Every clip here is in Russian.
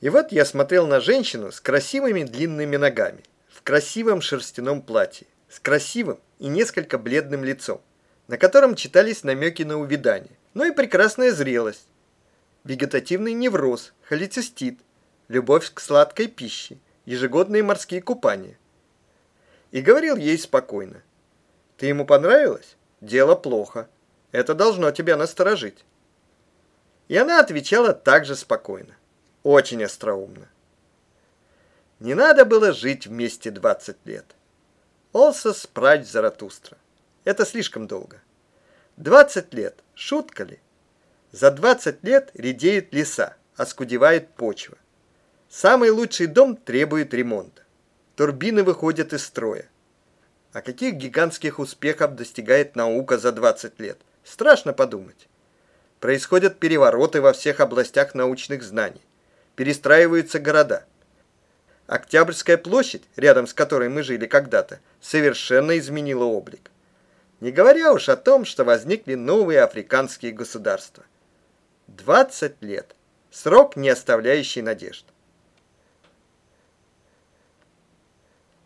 И вот я смотрел на женщину с красивыми длинными ногами, в красивом шерстяном платье, с красивым и несколько бледным лицом, на котором читались намеки на увядание, но и прекрасная зрелость, вегетативный невроз, холецистит, любовь к сладкой пище, ежегодные морские купания. И говорил ей спокойно. Ты ему понравилась? Дело плохо. Это должно тебя насторожить. И она отвечала также спокойно. Очень остроумно. Не надо было жить вместе 20 лет. Олса спрать Заратустра. Это слишком долго. 20 лет. Шутка ли? За 20 лет редеют леса, оскудевает почва. Самый лучший дом требует ремонта. Турбины выходят из строя. А каких гигантских успехов достигает наука за 20 лет? Страшно подумать. Происходят перевороты во всех областях научных знаний. Перестраиваются города. Октябрьская площадь, рядом с которой мы жили когда-то, совершенно изменила облик. Не говоря уж о том, что возникли новые африканские государства. 20 лет. Срок, не оставляющий надежд.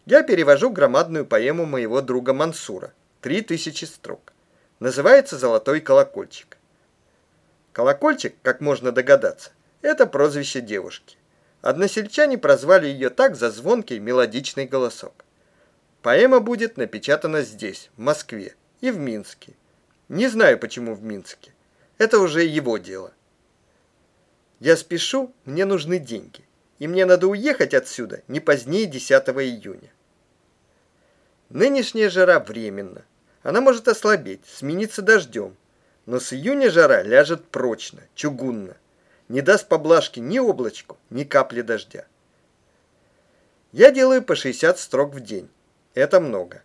Я перевожу громадную поэму моего друга Мансура. Три тысячи строк. Называется «Золотой колокольчик». Колокольчик, как можно догадаться, это прозвище девушки. Односельчане прозвали ее так за звонкий мелодичный голосок. Поэма будет напечатана здесь, в Москве и в Минске. Не знаю, почему в Минске. Это уже его дело. Я спешу, мне нужны деньги. И мне надо уехать отсюда не позднее 10 июня. Нынешняя жара временна. Она может ослабеть, смениться дождем. Но с июня жара ляжет прочно, чугунно. Не даст поблажки ни облачку, ни капли дождя. Я делаю по 60 строк в день. Это много.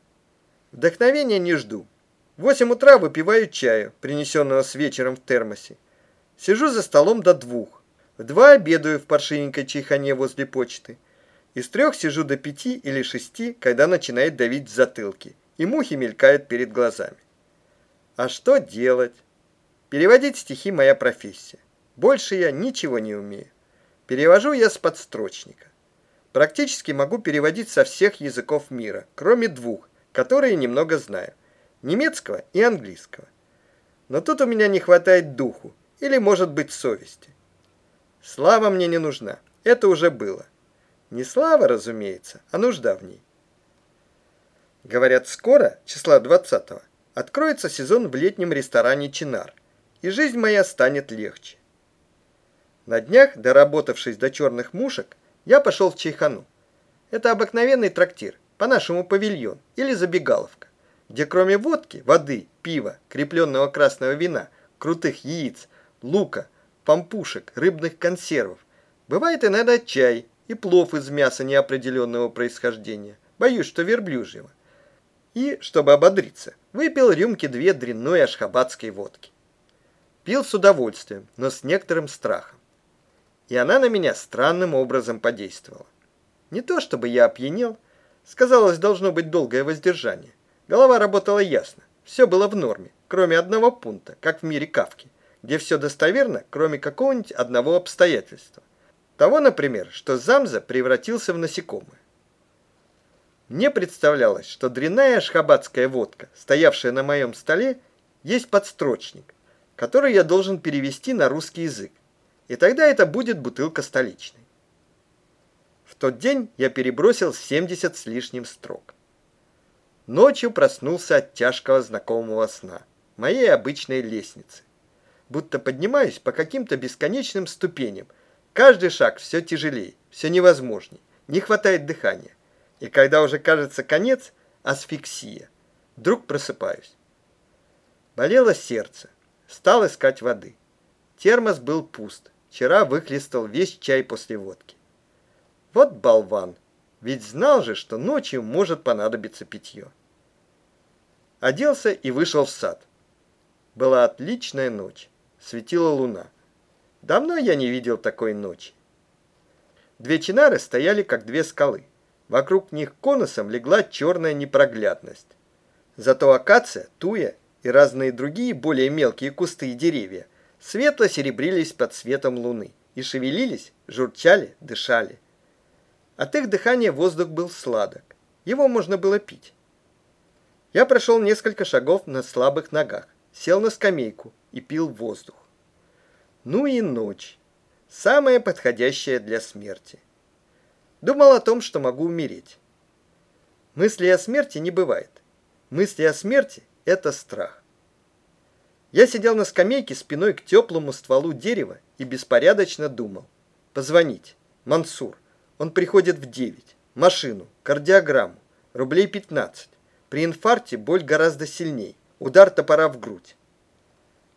Вдохновения не жду. В 8 утра выпиваю чаю, принесенного с вечером в термосе. Сижу за столом до двух. В два обедаю в паршивенькой чайхане возле почты. Из трех сижу до пяти или шести, когда начинает давить в затылке, и мухи мелькают перед глазами. А что делать? Переводить стихи моя профессия. Больше я ничего не умею. Перевожу я с подстрочника. Практически могу переводить со всех языков мира, кроме двух, которые немного знаю. Немецкого и английского. Но тут у меня не хватает духу, или, может быть, совести. Слава мне не нужна, это уже было. Не слава, разумеется, а нужда в ней. Говорят, скоро, числа 20-го, откроется сезон в летнем ресторане «Чинар», и жизнь моя станет легче. На днях, доработавшись до черных мушек, я пошел в Чайхану. Это обыкновенный трактир, по-нашему павильон или забегаловка, где кроме водки, воды, пива, крепленного красного вина, крутых яиц, лука, пампушек, рыбных консервов, бывает иногда чай, и плов из мяса неопределенного происхождения, боюсь, что верблюжьего. И, чтобы ободриться, выпил рюмки две дрянной ашхабадской водки. Пил с удовольствием, но с некоторым страхом. И она на меня странным образом подействовала. Не то чтобы я опьянел, сказалось, должно быть долгое воздержание. Голова работала ясно, все было в норме, кроме одного пункта, как в мире Кавки, где все достоверно, кроме какого-нибудь одного обстоятельства. Того, например, что Замза превратился в насекомое. Мне представлялось, что дрянная ашхабадская водка, стоявшая на моем столе, есть подстрочник, который я должен перевести на русский язык, и тогда это будет бутылка столичной. В тот день я перебросил 70 с лишним строк. Ночью проснулся от тяжкого знакомого сна, моей обычной лестницы. Будто поднимаюсь по каким-то бесконечным ступеням – Каждый шаг все тяжелее, все невозможней, не хватает дыхания. И когда уже кажется конец, асфиксия. Вдруг просыпаюсь. Болело сердце. Стал искать воды. Термос был пуст. Вчера выхлестал весь чай после водки. Вот болван. Ведь знал же, что ночью может понадобиться питье. Оделся и вышел в сад. Была отличная ночь. Светила луна. Давно я не видел такой ночи. Две чинары стояли, как две скалы. Вокруг них конусом легла черная непроглядность. Зато акация, туя и разные другие более мелкие кусты и деревья светло серебрились под светом луны и шевелились, журчали, дышали. От их дыхания воздух был сладок. Его можно было пить. Я прошел несколько шагов на слабых ногах, сел на скамейку и пил воздух. Ну и ночь. Самая подходящая для смерти. Думал о том, что могу умереть. Мысли о смерти не бывает. Мысли о смерти – это страх. Я сидел на скамейке спиной к теплому стволу дерева и беспорядочно думал. Позвонить. Мансур. Он приходит в 9. Машину. Кардиограмму. Рублей 15. При инфаркте боль гораздо сильней. Удар топора в грудь.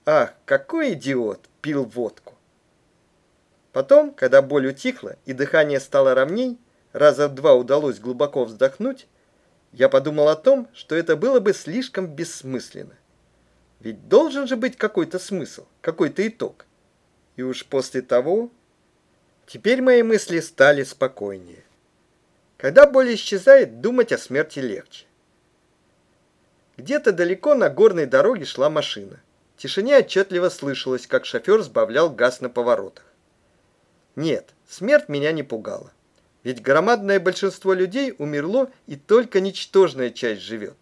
Ах, какой идиот пил водку. Потом, когда боль утихла и дыхание стало ровней, раза в два удалось глубоко вздохнуть, я подумал о том, что это было бы слишком бессмысленно. Ведь должен же быть какой-то смысл, какой-то итог. И уж после того... Теперь мои мысли стали спокойнее. Когда боль исчезает, думать о смерти легче. Где-то далеко на горной дороге шла машина. В тишине отчетливо слышалось, как шофер сбавлял газ на поворотах. Нет, смерть меня не пугала. Ведь громадное большинство людей умерло, и только ничтожная часть живет.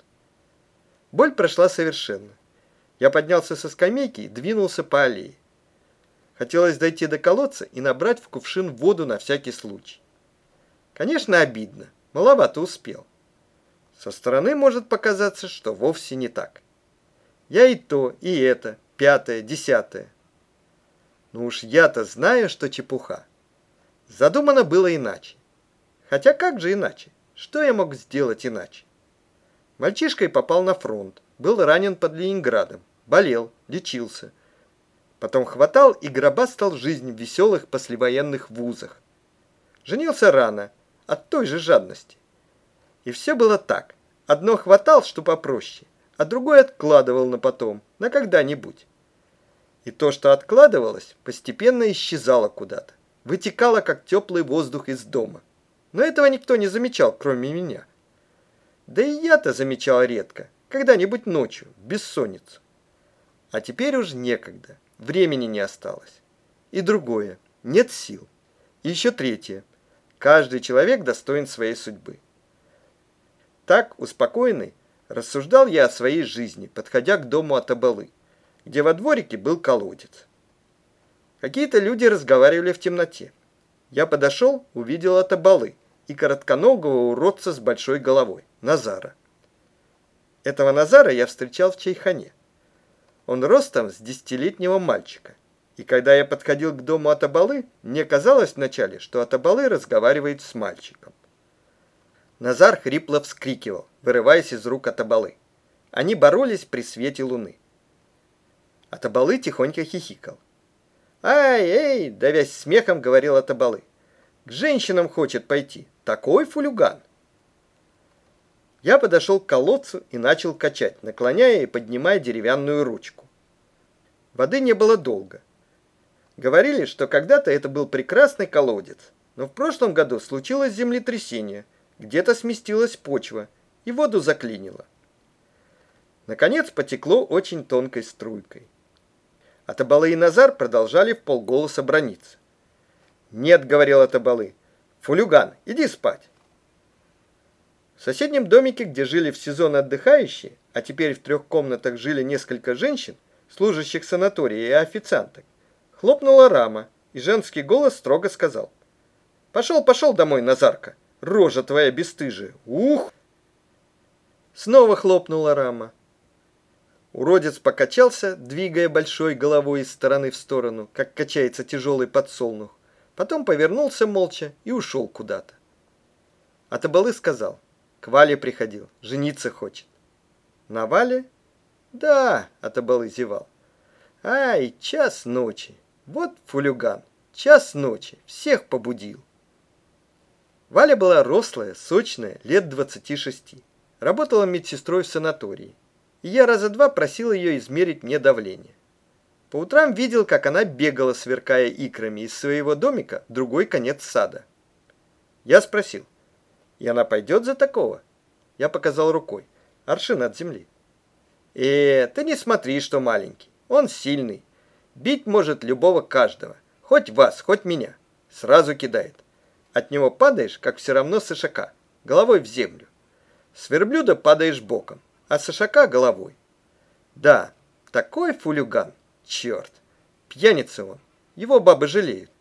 Боль прошла совершенно. Я поднялся со скамейки и двинулся по аллее. Хотелось дойти до колодца и набрать в кувшин воду на всякий случай. Конечно, обидно. Маловато успел. Со стороны может показаться, что вовсе не так. Я и то, и это, пятое, десятое. Ну уж я-то знаю, что чепуха. Задумано было иначе. Хотя как же иначе? Что я мог сделать иначе? Мальчишкой попал на фронт, был ранен под Ленинградом, болел, лечился. Потом хватал и гробастал жизнь в веселых послевоенных вузах. Женился рано, от той же жадности. И все было так. Одно хватал, что попроще, а другое откладывал на потом, на когда-нибудь. И то, что откладывалось, постепенно исчезало куда-то, вытекало, как теплый воздух из дома. Но этого никто не замечал, кроме меня. Да и я-то замечал редко, когда-нибудь ночью, в бессонницу. А теперь уж некогда, времени не осталось. И другое, нет сил. И еще третье, каждый человек достоин своей судьбы. Так, успокоенный, рассуждал я о своей жизни, подходя к дому Атабалы, где во дворике был колодец. Какие-то люди разговаривали в темноте. Я подошел, увидел Атабалы и коротконогого уродца с большой головой, Назара. Этого Назара я встречал в Чайхане. Он ростом с десятилетнего мальчика. И когда я подходил к дому Атабалы, мне казалось вначале, что Атабалы разговаривает с мальчиком. Назар хрипло вскрикивал, вырываясь из рук Атабалы. Они боролись при свете луны. Атабалы тихонько хихикал. «Ай, эй!» – давясь смехом, говорил Атабалы. «К женщинам хочет пойти. Такой фулюган!» Я подошел к колодцу и начал качать, наклоняя и поднимая деревянную ручку. Воды не было долго. Говорили, что когда-то это был прекрасный колодец, но в прошлом году случилось землетрясение, где-то сместилась почва и воду заклинило. Наконец потекло очень тонкой струйкой. Атабалы и Назар продолжали в полголоса брониться. «Нет», — говорил Атабалы, — «фулюган, иди спать». В соседнем домике, где жили в сезон отдыхающие, а теперь в трех комнатах жили несколько женщин, служащих санатория и официанток, хлопнула рама, и женский голос строго сказал. «Пошел, пошел домой, Назарка, рожа твоя бесстыжая, ух!» Снова хлопнула рама. Уродец покачался, двигая большой головой из стороны в сторону, как качается тяжелый подсолнух. Потом повернулся молча и ушел куда-то. Атабалы сказал, к Вале приходил, жениться хочет. На Вале? Да, Атабалы зевал. Ай, час ночи. Вот фулюган. Час ночи. Всех побудил. Валя была рослая, сочная, лет двадцати шести. Работала медсестрой в санатории и я раза два просил ее измерить мне давление. По утрам видел, как она бегала, сверкая икрами из своего домика в другой конец сада. Я спросил, и она пойдет за такого? Я показал рукой, аршин от земли. Э, ты не смотри, что маленький, он сильный, бить может любого каждого, Хоть вас, хоть меня. Сразу кидает. От него падаешь, как все равно с ишака, головой в землю. С верблюда падаешь боком, а с ишака головой. Да, такой фулюган, черт. Пьяница он, его бабы жалеют.